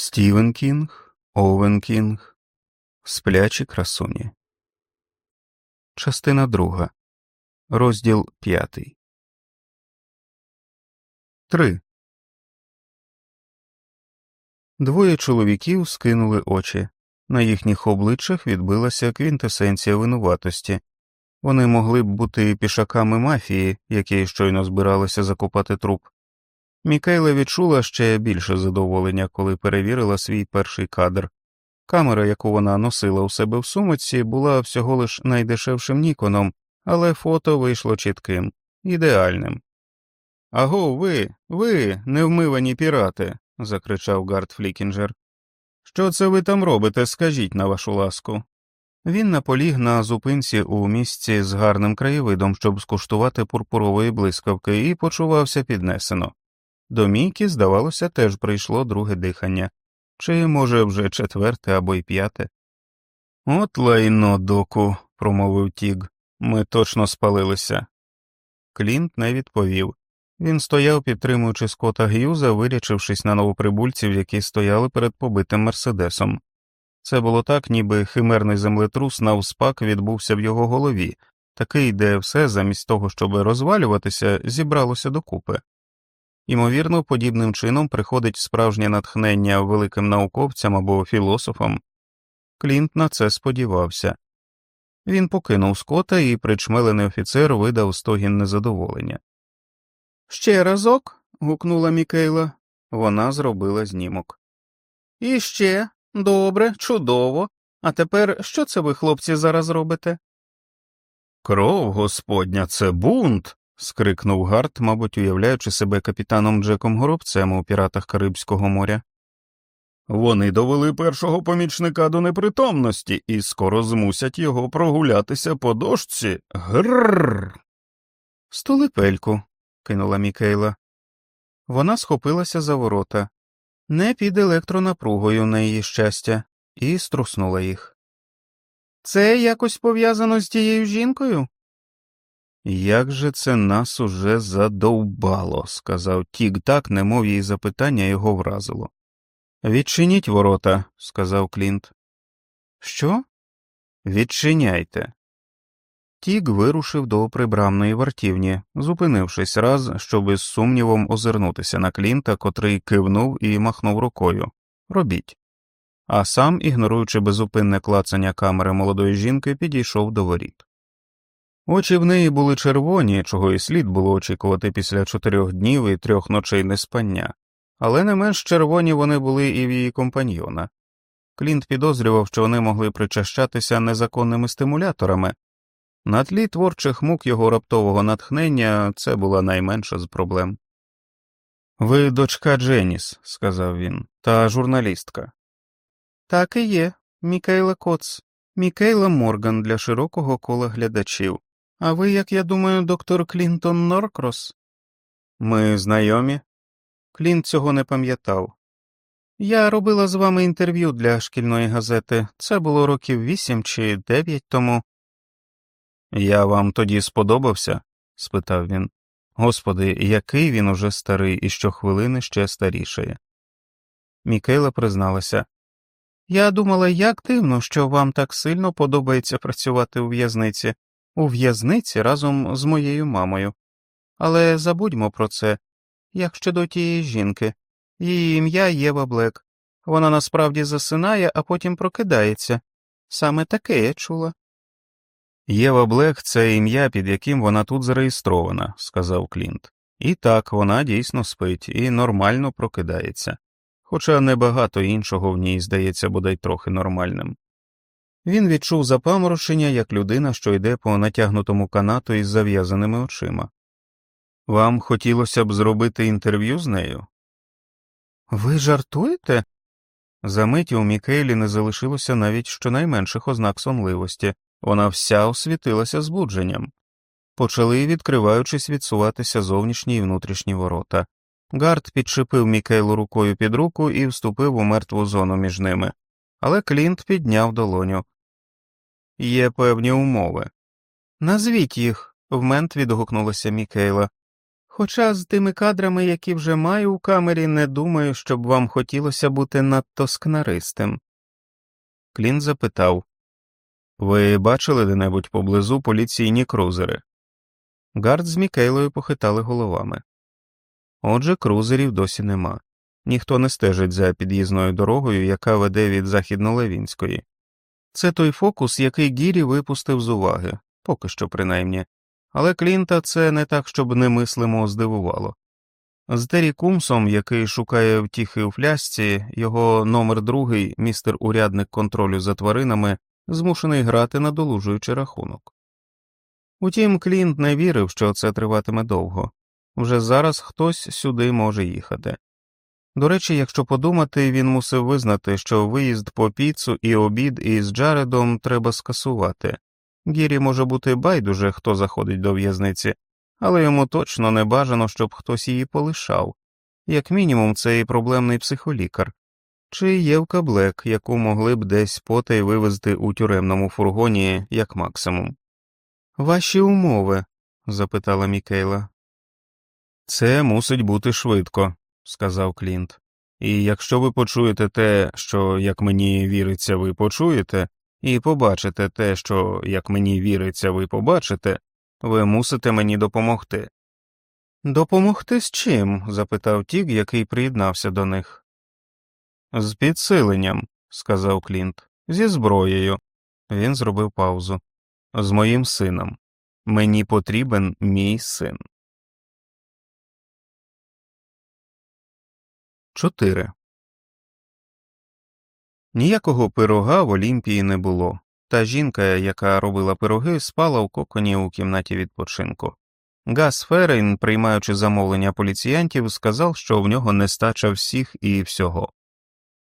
Стівен Кінг, Овен Кінг, Сплячі красуні. Частина друга. Розділ п'ятий. Три. Двоє чоловіків скинули очі. На їхніх обличчях відбилася квінтесенція винуватості. Вони могли б бути пішаками мафії, які щойно збиралися закопати труп. Мікейла відчула ще більше задоволення, коли перевірила свій перший кадр. Камера, яку вона носила у себе в сумочці, була всього лиш найдешевшим ніконом, але фото вийшло чітким, ідеальним. Аго, ви, ви, невмивані пірати, закричав Гард Флікінджер. Що це ви там робите, скажіть на вашу ласку. Він наполіг на зупинці у місці з гарним краєвидом, щоб скуштувати пурпурової блискавки, і почувався піднесено. До Мійки, здавалося, теж прийшло друге дихання, чи, може, вже четверте або й п'яте. От лайно, доку, промовив Тіг, ми точно спалилися. Клінт не відповів. Він стояв, підтримуючи скота Г'юза, вирячившись на новоприбульців, які стояли перед побитим Мерседесом. Це було так, ніби химерний землетрус навспак відбувся в його голові, такий, де все, замість того, щоб розвалюватися, зібралося докупи. Ймовірно, подібним чином приходить справжнє натхнення великим науковцям або філософам. Клінт на це сподівався. Він покинув скота, і причмелений офіцер видав стогін незадоволення. Ще разок. гукнула Мікейла. Вона зробила знімок. І ще добре, чудово. А тепер що це ви, хлопці, зараз робите? Кров господня, це бунт скрикнув Гарт, мабуть, уявляючи себе капітаном Джеком Горобцем у піратах Карибського моря. Вони довели першого помічника до непритомності і скоро змусять його прогулятися по дошці. Грррр. Столипельку, кинула Мікейла. Вона схопилася за ворота, не під електронапругою на її щастя, і струснула їх. Це якось пов'язано з тією жінкою? Як же це нас уже задовбало, сказав Тік так, немов її запитання його вразило. Відчиніть ворота, сказав Клінт. Що? Відчиняйте. Тік вирушив до прибрамної вартівні, зупинившись раз, щоб із сумнівом озирнутися на Клінта, котрий кивнув і махнув рукою. Робіть. А сам, ігноруючи безупинне клацання камери молодої жінки, підійшов до воріт. Очі в неї були червоні, чого і слід було очікувати після чотирьох днів і трьох ночей неспання, але не менш червоні вони були і в її компаньйона. Клінт підозрював, що вони могли причащатися незаконними стимуляторами. На тлі творчих мук його раптового натхнення це була найменша з проблем. Ви дочка Дженіс, сказав він, та журналістка. Так і є, Мікейла Коц, Мікейла Морган для широкого кола глядачів. А ви, як я думаю, доктор Клінтон Норкрос? Ми знайомі? Клінт цього не пам'ятав. Я робила з вами інтерв'ю для шкільної газети. Це було років вісім чи дев'ять тому. Я вам тоді сподобався? спитав він. Господи, який він уже старий і щохвилини ще старішає. Мікейла призналася. Я думала, як дивно, що вам так сильно подобається працювати у в'язниці у в'язниці разом з моєю мамою. Але забудьмо про це як щодо тієї жінки, її ім'я Єва Блек. Вона насправді засинає, а потім прокидається. Саме таке я чула. Єва Блек це ім'я, під яким вона тут зареєстрована, сказав Клінт. І так, вона дійсно спить і нормально прокидається, хоча небагато іншого в ній здається бодай трохи нормальним. Він відчув запаморочення як людина, що йде по натягнутому канату із зав'язаними очима. Вам хотілося б зробити інтерв'ю з нею? Ви жартуєте? За миті у Мікейлі не залишилося навіть щонайменших ознак сонливості, вона вся освітилася збудженням. Почали, відкриваючись, відсуватися зовнішні і внутрішні ворота. Гард підчепив Мікейлу рукою під руку і вступив у мертву зону між ними, але Клінт підняв долоню. Є певні умови. Назвіть їх, в мент відгукнулася Мікейла. Хоча з тими кадрами, які вже маю у камері, не думаю, щоб вам хотілося бути надто скнаристим. Клін запитав Ви бачили де небудь поблизу поліційні крузери? Гард з Мікейлою похитали головами. Отже, крузерів досі нема. Ніхто не стежить за під'їзною дорогою, яка веде від західнолевінської. Це той фокус, який Гірі випустив з уваги, поки що принаймні, але Клінта це не так, щоб немислимо здивувало. З Террі Кумсом, який шукає втіхи у флясці, його номер другий, містер урядник контролю за тваринами, змушений грати надолужуючи рахунок. Утім, Клінт не вірив, що це триватиме довго вже зараз хтось сюди може їхати. До речі, якщо подумати, він мусив визнати, що виїзд по піцу і обід із Джаредом треба скасувати. Гірі може бути байдуже, хто заходить до в'язниці, але йому точно не бажано, щоб хтось її полишав, як мінімум, це і проблемний психолікар, чи Євка Блек, яку могли б десь потай вивезти у тюремному фургоні як максимум. Ваші умови? запитала Мікейла. Це мусить бути швидко, сказав Клінт. І якщо ви почуєте те, що, як мені віриться, ви почуєте, і побачите те, що, як мені віриться, ви побачите, ви мусите мені допомогти. Допомогти з чим? запитав Тік, який приєднався до них. З підсиленням, сказав Клінт, зі зброєю. Він зробив паузу. З моїм сином. Мені потрібен мій син. 4. Ніякого пирога в Олімпії не було. Та жінка, яка робила пироги, спала в коконі у кімнаті відпочинку. Гас Ферейн, приймаючи замовлення поліціянтів, сказав, що в нього нестача всіх і всього.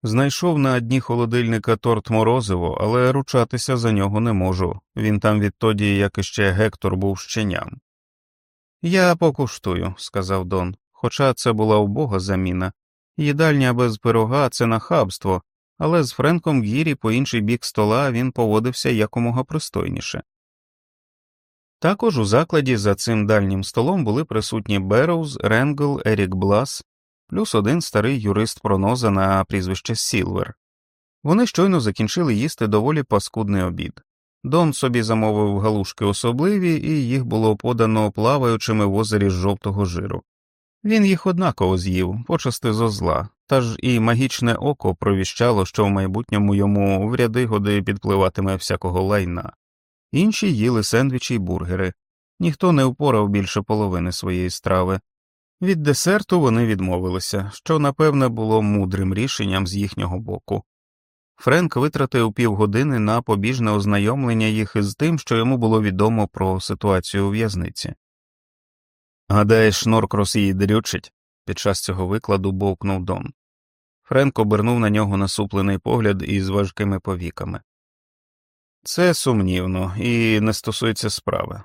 Знайшов на дні холодильника торт морозиво, але ручатися за нього не можу. Він там відтоді, як іще Гектор був щеням. Я покуштую, сказав Дон, хоча це була убога заміна. Їдальня без пирога це нахабство, але з Френком Гірі по інший бік стола він поводився якомога пристойніше. Також у закладі за цим дальнім столом були присутні Берроуз, Ренгл, Ерік Блас, плюс один старий юрист проноза на прізвище Сілвер. Вони щойно закінчили їсти доволі паскудний обід. Дон собі замовив галушки особливі, і їх було подано плаваючими в озері з жовтого жиру. Він їх однаково з'їв, почасти зо зла, та ж і магічне око провіщало, що в майбутньому йому в ряди годи підпливатиме всякого лайна. Інші їли сендвічі й бургери, ніхто не впорав більше половини своєї страви. Від десерту вони відмовилися, що, напевне, було мудрим рішенням з їхнього боку. Френк витратив півгодини на побіжне ознайомлення їх із тим, що йому було відомо про ситуацію у в'язниці. Гадаєш, Норкрос її дрючить? під час цього викладу бовкнув Дон. Френк обернув на нього насуплений погляд із важкими повіками. Це сумнівно і не стосується справи.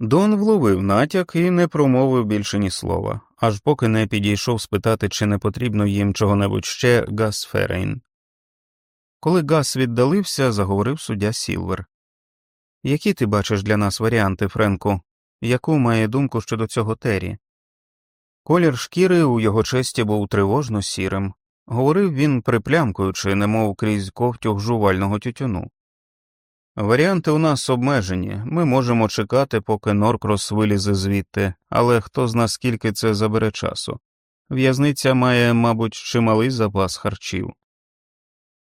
Дон вловив натяк і не промовив більше ні слова, аж поки не підійшов спитати, чи не потрібно їм чого-небудь ще Гас Ферейн. Коли Гас віддалився, заговорив суддя Сілвер. Які ти бачиш для нас варіанти, Френку? Яку має думку щодо цього Террі? Колір шкіри у його честі був тривожно сірим, говорив він приплямкуючи, немов крізь ковтюг жувального тютюну. Варіанти у нас обмежені, ми можемо чекати, поки Норкрос вилізе звідти, але хто зна скільки це забере часу. В'язниця має, мабуть, чималий запас харчів.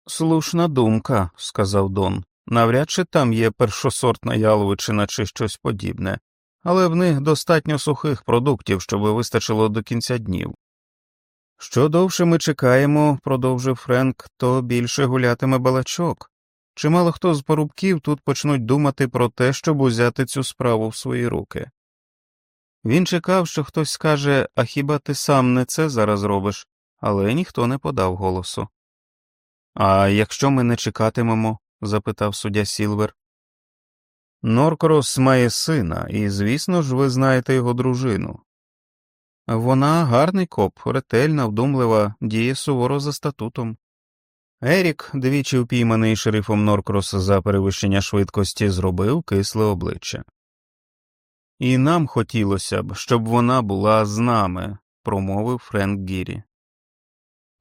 Слушна думка, сказав Дон. Навряд чи там є першосортна яловичина чи щось подібне але в них достатньо сухих продуктів, щоб вистачило до кінця днів. Що довше ми чекаємо, продовжив Френк, то більше гулятиме балачок. Чимало хто з порубків тут почнуть думати про те, щоб узяти цю справу в свої руки. Він чекав, що хтось скаже А хіба ти сам не це зараз робиш, але ніхто не подав голосу. А якщо ми не чекатимемо? запитав суддя Сілвер. Норкрос має сина, і, звісно ж, ви знаєте його дружину. Вона гарний коп, ретельна, вдумлива, діє суворо за статутом. Ерік, двічі впійманий шерифом Норкрос за перевищення швидкості, зробив кисле обличчя. І нам хотілося б, щоб вона була з нами, промовив Френк Гірі.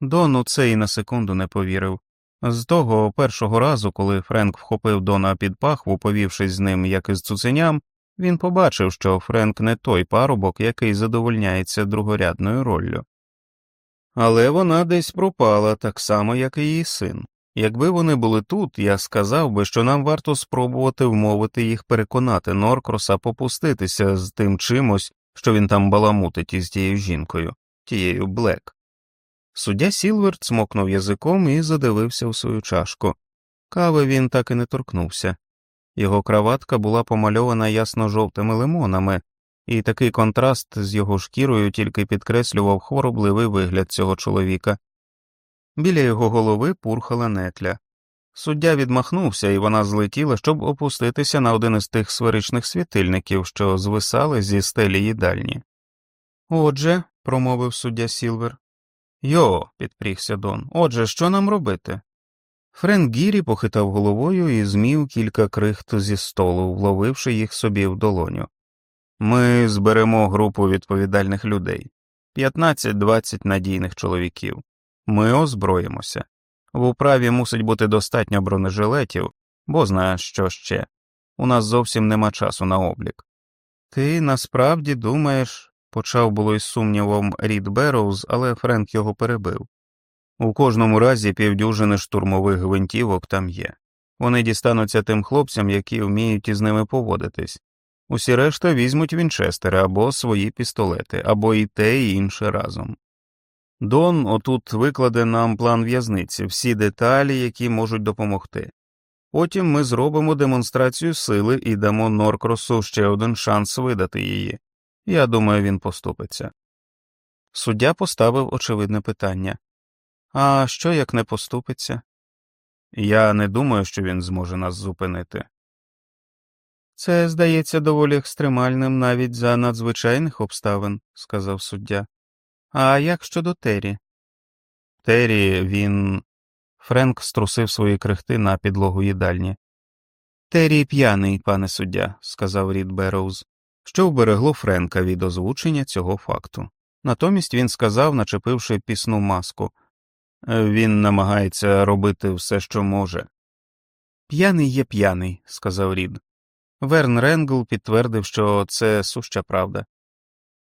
Дон у це і на секунду не повірив. З того першого разу, коли Френк вхопив Дона під пахву, повівшись з ним як із цуценям, він побачив, що Френк не той парубок, який задовольняється другорядною роллю. Але вона десь пропала так само, як і її син. Якби вони були тут, я сказав би, що нам варто спробувати вмовити їх переконати Норкроса попуститися з тим чимось, що він там баламутить із тією жінкою, тією Блек. Суддя Сілвер цмокнув язиком і задивився у свою чашку. Кави він так і не торкнувся. Його краватка була помальована ясно жовтими лимонами, і такий контраст з його шкірою тільки підкреслював хворобливий вигляд цього чоловіка. Біля його голови пурхала нетля. Суддя відмахнувся, і вона злетіла, щоб опуститися на один із тих сферичних світильників, що звисали зі стелі їдальні. Отже, промовив суддя Сілвер. Йо, підпрігся Дон. Отже, що нам робити? Френк Гірі похитав головою і змів кілька крихт зі столу, вловивши їх собі в долоню. Ми зберемо групу відповідальних людей 15-20 надійних чоловіків. Ми озброїмося. В управі мусить бути достатньо бронежилетів, бо знаєш, що ще. У нас зовсім нема часу на облік. Ти насправді думаєш, почав було із сумнівом Рід Берроуз, але Френк його перебив. У кожному разі півдюжини штурмових гвинтівок там є. Вони дістануться тим хлопцям, які вміють із ними поводитись. Усі решта візьмуть вінчестери або свої пістолети, або і те, і інше разом. Дон отут викладе нам план в'язниці, всі деталі, які можуть допомогти. Потім ми зробимо демонстрацію сили і дамо Норкросу ще один шанс видати її. Я думаю, він поступиться. Суддя поставив очевидне питання А що як не поступиться? Я не думаю, що він зможе нас зупинити. Це здається доволі екстремальним навіть за надзвичайних обставин, сказав суддя. А як щодо Террі? Террі, він. Френк струсив свої крихти на підлогу їдальні. Террі п'яний, пане суддя, сказав Рід Берроуз, що вберегло Френка від озвучення цього факту. Натомість він сказав, начепивши пісну маску він намагається робити все, що може. П'яний є п'яний, сказав Рід. Верн Ренгл підтвердив, що це суща правда.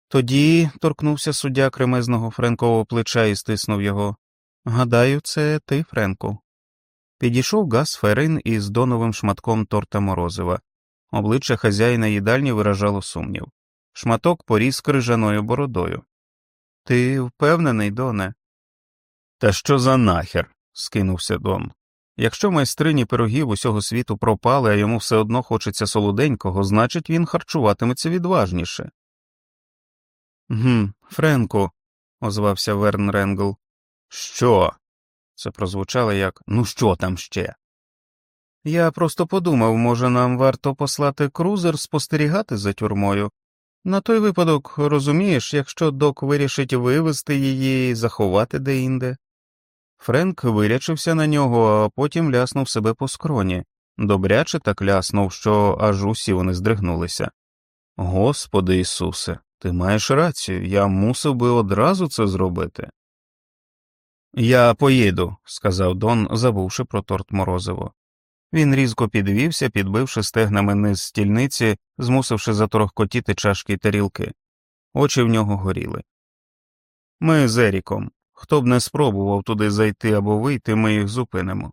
Тоді торкнувся суддя кремезного Френкового плеча і стиснув його. Гадаю, це ти, Френку. Підійшов Гас Ферин із доновим шматком торта морозива. Обличчя хазяїна їдальні виражало сумнів. Шматок поріс крижаною бородою. Ти впевнений, Доне? Та що за нахер? скинувся Дон. Якщо майстрині пирогів усього світу пропали, а йому все одно хочеться солоденького, значить він харчуватиметься відважніше. Гм, Френку, озвався Верн Ренгл. Що? Це прозвучало як ну що там ще? Я просто подумав, може, нам варто послати крузер спостерігати за тюрмою. На той випадок, розумієш, якщо док вирішить вивезти її і заховати деінде. Френк вирячився на нього, а потім ляснув себе по скроні, добряче так ляснув, що аж усі вони здригнулися. Господи Ісусе, ти маєш рацію, я мусив би одразу це зробити. Я поїду, сказав Дон, забувши про торт морозиво. Він різко підвівся, підбивши стегнами низ стільниці, змусивши заторохкотіти чашки й тарілки. Очі в нього горіли. Ми з Еріком. Хто б не спробував туди зайти або вийти, ми їх зупинимо.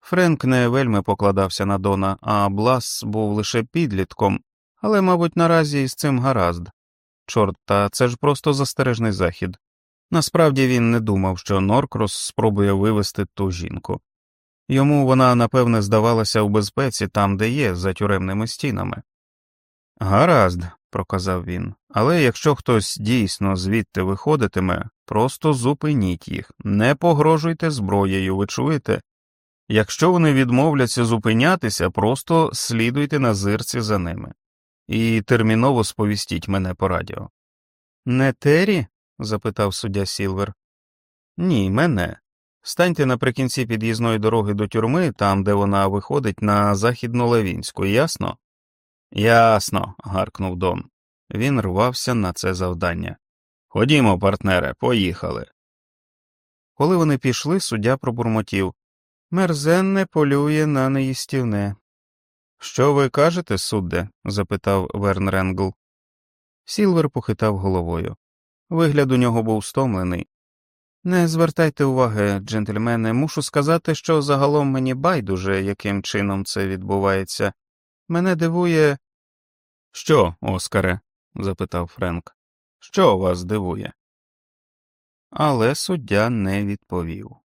Френк не вельми покладався на Дона, а Блас був лише підлітком, але, мабуть, наразі з цим гаразд. Чорт, та це ж просто застережний захід. Насправді він не думав, що Норкрос спробує вивести ту жінку. Йому вона, напевне, здавалася у безпеці там, де є, за тюремними стінами. Гаразд, проказав він, але якщо хтось дійсно звідти виходитиме, просто зупиніть їх, не погрожуйте зброєю, ви чуєте? Якщо вони відмовляться зупинятися, просто слідуйте на зирці за ними і терміново сповістіть мене по радіо. Не Террі? запитав суддя Сілвер. Ні, мене. Станьте наприкінці під'їзної дороги до тюрми, там, де вона виходить на західну Левінську, ясно? Ясно. гаркнув Дон. Він рвався на це завдання. Ходімо, партнере, поїхали. Коли вони пішли, суддя пробурмотів Мерзенне полює на неїстівне. Що ви кажете, судде? запитав Верн Ренгл. Сілвер похитав головою. Вигляд у нього був стомлений. Не звертайте уваги, джентльмени, мушу сказати, що загалом мені байдуже, яким чином це відбувається. Мене дивує. Що, Оскаре? запитав Френк. Що вас дивує? Але суддя не відповів.